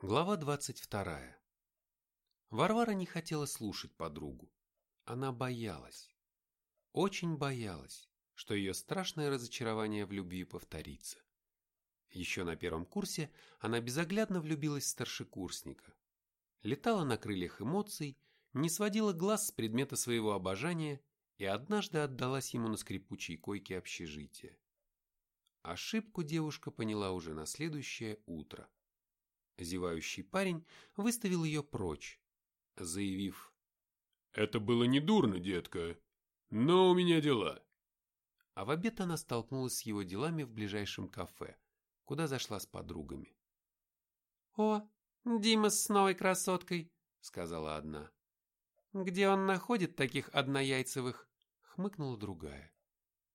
Глава двадцать вторая. Варвара не хотела слушать подругу. Она боялась. Очень боялась, что ее страшное разочарование в любви повторится. Еще на первом курсе она безоглядно влюбилась в старшекурсника. Летала на крыльях эмоций, не сводила глаз с предмета своего обожания и однажды отдалась ему на скрипучей койке общежития. Ошибку девушка поняла уже на следующее утро. Зевающий парень выставил ее прочь, заявив «Это было не дурно, детка, но у меня дела». А в обед она столкнулась с его делами в ближайшем кафе, куда зашла с подругами. «О, Дима с новой красоткой», — сказала одна. «Где он находит таких однояйцевых?» — хмыкнула другая.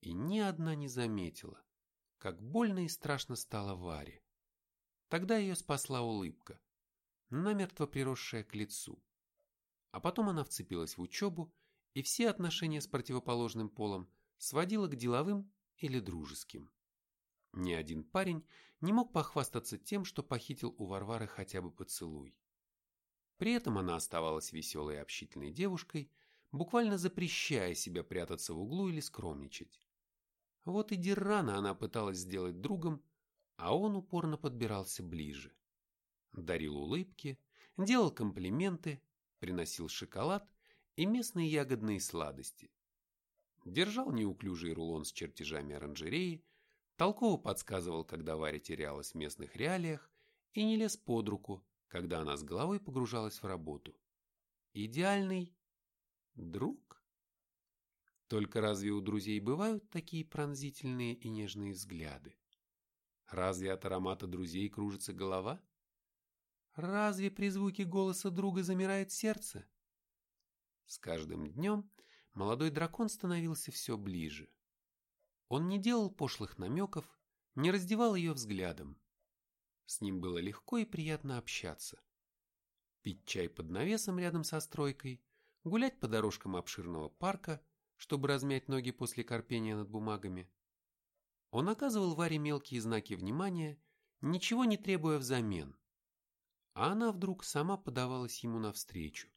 И ни одна не заметила, как больно и страшно стало Варе. Тогда ее спасла улыбка, намертво приросшая к лицу. А потом она вцепилась в учебу, и все отношения с противоположным полом сводила к деловым или дружеским. Ни один парень не мог похвастаться тем, что похитил у Варвары хотя бы поцелуй. При этом она оставалась веселой и общительной девушкой, буквально запрещая себя прятаться в углу или скромничать. Вот и Диррана она пыталась сделать другом, а он упорно подбирался ближе. Дарил улыбки, делал комплименты, приносил шоколад и местные ягодные сладости. Держал неуклюжий рулон с чертежами оранжереи, толково подсказывал, когда Варя терялась в местных реалиях и не лез под руку, когда она с головой погружалась в работу. Идеальный друг? Только разве у друзей бывают такие пронзительные и нежные взгляды? Разве от аромата друзей кружится голова? Разве при звуке голоса друга замирает сердце? С каждым днем молодой дракон становился все ближе. Он не делал пошлых намеков, не раздевал ее взглядом. С ним было легко и приятно общаться. Пить чай под навесом рядом со стройкой, гулять по дорожкам обширного парка, чтобы размять ноги после корпения над бумагами, он оказывал Варе мелкие знаки внимания, ничего не требуя взамен. А она вдруг сама подавалась ему навстречу.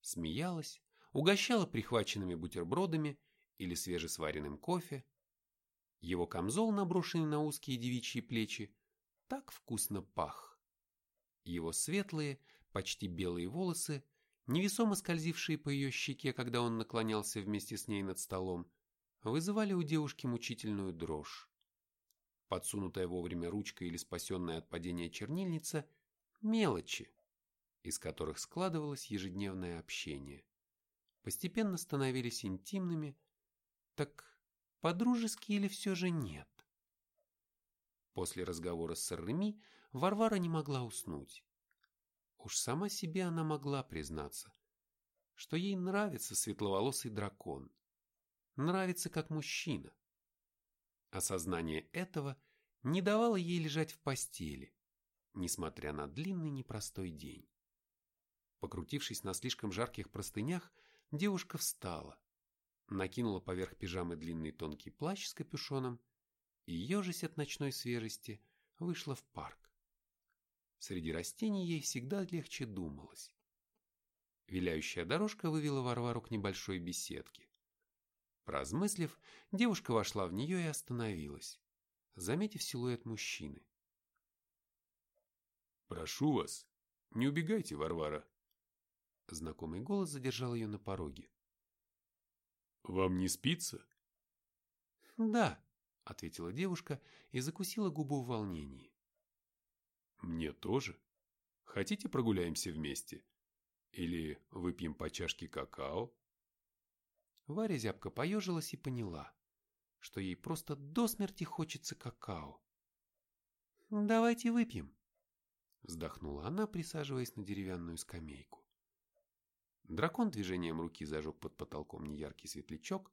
Смеялась, угощала прихваченными бутербродами или свежесваренным кофе. Его камзол, наброшенный на узкие девичьи плечи, так вкусно пах. Его светлые, почти белые волосы, невесомо скользившие по ее щеке, когда он наклонялся вместе с ней над столом, вызывали у девушки мучительную дрожь. Подсунутая вовремя ручка или спасенная от падения чернильница – мелочи, из которых складывалось ежедневное общение. Постепенно становились интимными, так подружески или все же нет? После разговора с Реми Варвара не могла уснуть. Уж сама себе она могла признаться, что ей нравится светловолосый дракон нравится как мужчина. Осознание этого не давало ей лежать в постели, несмотря на длинный непростой день. Покрутившись на слишком жарких простынях, девушка встала, накинула поверх пижамы длинный тонкий плащ с капюшоном и, ежась от ночной свежести, вышла в парк. Среди растений ей всегда легче думалось. Виляющая дорожка вывела Варвару к небольшой беседке. Поразмыслив, девушка вошла в нее и остановилась, заметив силуэт мужчины. «Прошу вас, не убегайте, Варвара!» Знакомый голос задержал ее на пороге. «Вам не спится?» «Да», — ответила девушка и закусила губу в волнении. «Мне тоже. Хотите прогуляемся вместе? Или выпьем по чашке какао?» Варя зябко поежилась и поняла, что ей просто до смерти хочется какао. «Давайте выпьем», — вздохнула она, присаживаясь на деревянную скамейку. Дракон движением руки зажег под потолком неяркий светлячок,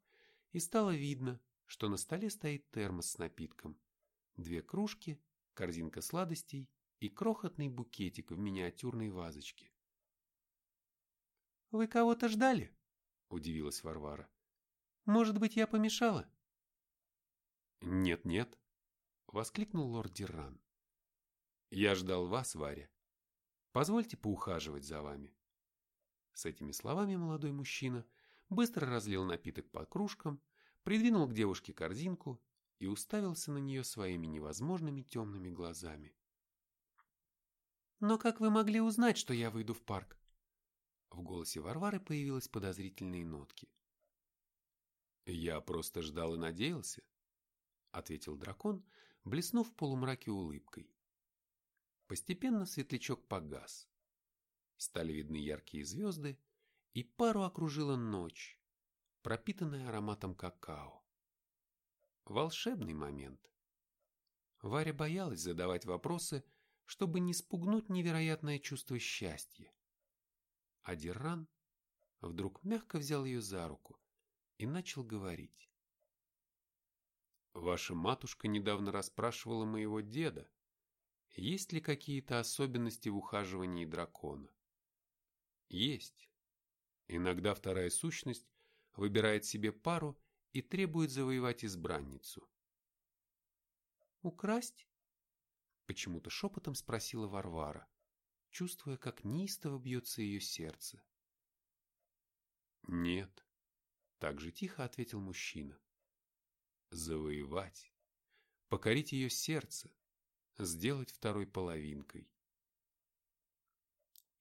и стало видно, что на столе стоит термос с напитком, две кружки, корзинка сладостей и крохотный букетик в миниатюрной вазочке. «Вы кого-то ждали?» – удивилась Варвара. «Может быть, я помешала?» «Нет-нет», – воскликнул лорд Дирран. «Я ждал вас, Варя. Позвольте поухаживать за вами. С этими словами молодой мужчина быстро разлил напиток по кружкам, придвинул к девушке корзинку и уставился на нее своими невозможными темными глазами. «Но как вы могли узнать, что я выйду в парк?» В голосе Варвары появились подозрительные нотки. «Я просто ждал и надеялся», — ответил дракон, блеснув в полумраке улыбкой. Постепенно светлячок погас. Стали видны яркие звезды, и пару окружила ночь, пропитанная ароматом какао. Волшебный момент. Варя боялась задавать вопросы, чтобы не спугнуть невероятное чувство счастья. А Дирран вдруг мягко взял ее за руку и начал говорить. «Ваша матушка недавно расспрашивала моего деда, есть ли какие-то особенности в ухаживании дракона? Есть. Иногда вторая сущность выбирает себе пару и требует завоевать избранницу. «Украсть?» Почему-то шепотом спросила Варвара, чувствуя, как неистово бьется ее сердце. «Нет», — так же тихо ответил мужчина. «Завоевать, покорить ее сердце, сделать второй половинкой.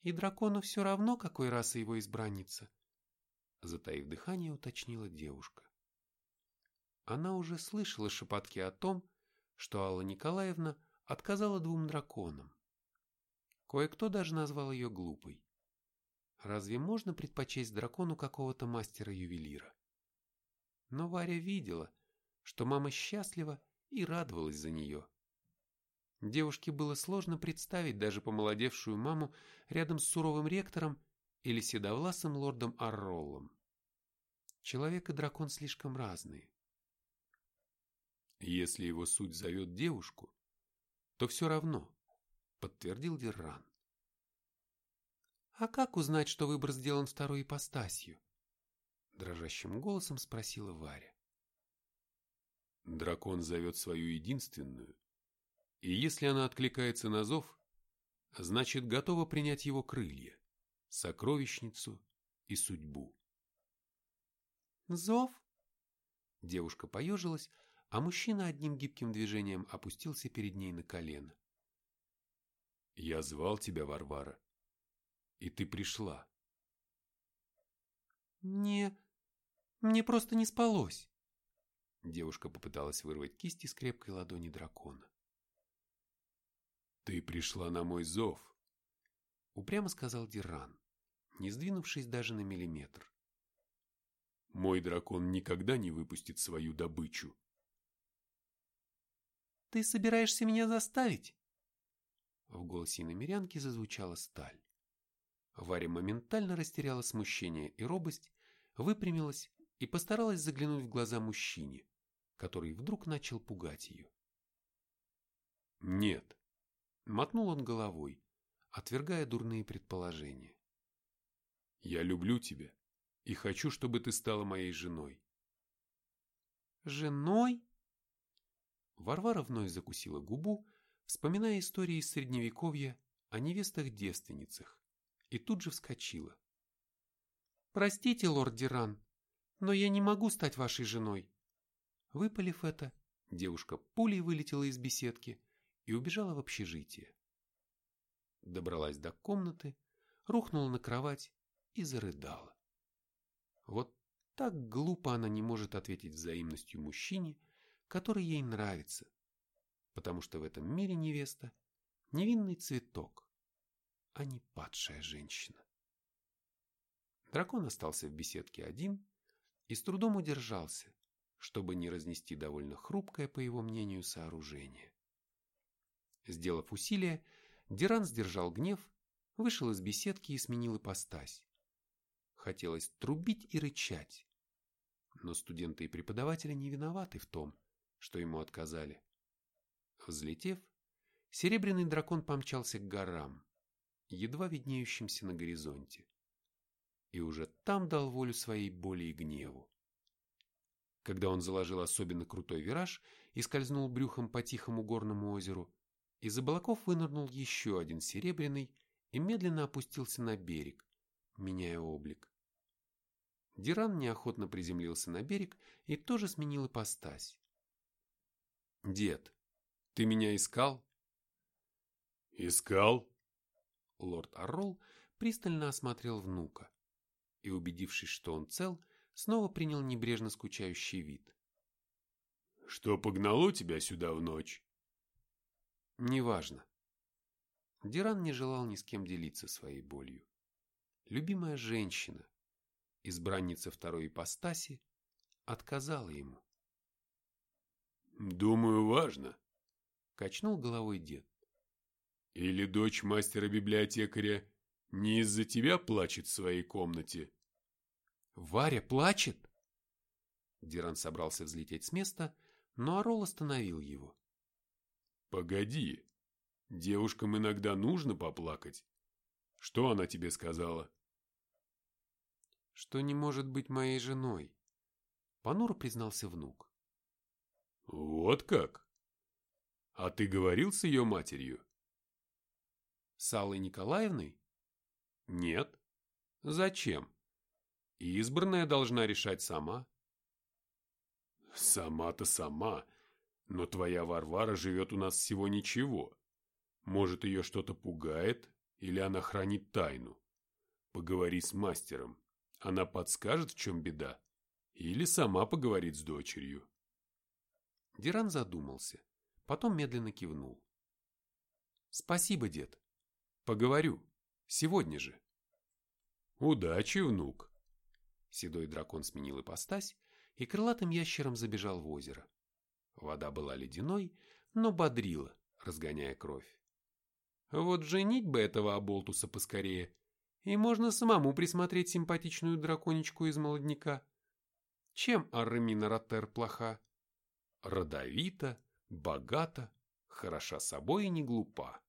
И дракону все равно, какой расы его избранница, затаив дыхание, уточнила девушка. Она уже слышала шепотки о том, что Алла Николаевна отказала двум драконам. Кое-кто даже назвал ее глупой. Разве можно предпочесть дракону какого-то мастера-ювелира? Но Варя видела, что мама счастлива и радовалась за нее. Девушке было сложно представить даже помолодевшую маму рядом с суровым ректором или седовласым лордом Арроллом. Человек и дракон слишком разные. Если его суть зовет девушку, то все равно, подтвердил Дерран. А как узнать, что выбор сделан второй ипостасью? Дрожащим голосом спросила Варя. Дракон зовет свою единственную, и если она откликается на зов, значит готова принять его крылья, сокровищницу и судьбу. «Зов?» Девушка поежилась, а мужчина одним гибким движением опустился перед ней на колено. «Я звал тебя, Варвара, и ты пришла». «Мне... мне просто не спалось». Девушка попыталась вырвать кисть из крепкой ладони дракона. «Ты пришла на мой зов», — упрямо сказал Диран, не сдвинувшись даже на миллиметр. «Мой дракон никогда не выпустит свою добычу». «Ты собираешься меня заставить?» В голосе намерянки зазвучала сталь. Варя моментально растеряла смущение и робость, выпрямилась и постаралась заглянуть в глаза мужчине, который вдруг начал пугать ее. «Нет», Мотнул он головой, отвергая дурные предположения. «Я люблю тебя и хочу, чтобы ты стала моей женой». «Женой?» Варвара вновь закусила губу, вспоминая истории из Средневековья о невестах-девственницах, и тут же вскочила. «Простите, лорд Диран, но я не могу стать вашей женой». Выпалив это, девушка пулей вылетела из беседки и убежала в общежитие. Добралась до комнаты, рухнула на кровать и зарыдала. Вот так глупо она не может ответить взаимностью мужчине, который ей нравится, потому что в этом мире невеста – невинный цветок, а не падшая женщина. Дракон остался в беседке один и с трудом удержался, чтобы не разнести довольно хрупкое, по его мнению, сооружение. Сделав усилие, Диран сдержал гнев, вышел из беседки и сменил ипостась. Хотелось трубить и рычать. Но студенты и преподаватели не виноваты в том, что ему отказали. Взлетев, серебряный дракон помчался к горам, едва виднеющимся на горизонте. И уже там дал волю своей боли и гневу. Когда он заложил особенно крутой вираж и скользнул брюхом по тихому горному озеру, из облаков вынырнул еще один серебряный и медленно опустился на берег, меняя облик. Диран неохотно приземлился на берег и тоже сменил ипостась. «Дед, ты меня искал?» «Искал?» Лорд Оррол пристально осмотрел внука и, убедившись, что он цел, снова принял небрежно скучающий вид. «Что погнало тебя сюда в ночь?» «Неважно». Диран не желал ни с кем делиться своей болью. Любимая женщина, избранница второй ипостаси, отказала ему. «Думаю, важно», — качнул головой дед. «Или дочь мастера-библиотекаря не из-за тебя плачет в своей комнате?» «Варя плачет?» Диран собрался взлететь с места, но Орол остановил его. «Погоди, девушкам иногда нужно поплакать. Что она тебе сказала?» «Что не может быть моей женой», — понуро признался внук. «Вот как? А ты говорил с ее матерью?» «С Аллой Николаевной?» «Нет». «Зачем? Избранная должна решать сама». «Сама-то сама, но твоя Варвара живет у нас всего ничего. Может, ее что-то пугает, или она хранит тайну. Поговори с мастером, она подскажет, в чем беда, или сама поговорит с дочерью». Диран задумался, потом медленно кивнул. «Спасибо, дед. Поговорю. Сегодня же». «Удачи, внук!» Седой дракон сменил ипостась и крылатым ящером забежал в озеро. Вода была ледяной, но бодрила, разгоняя кровь. Вот женить бы этого оболтуса поскорее, и можно самому присмотреть симпатичную драконечку из молодняка. Чем Арремина Ротер плоха? родовита, богата, хороша собой и не глупа.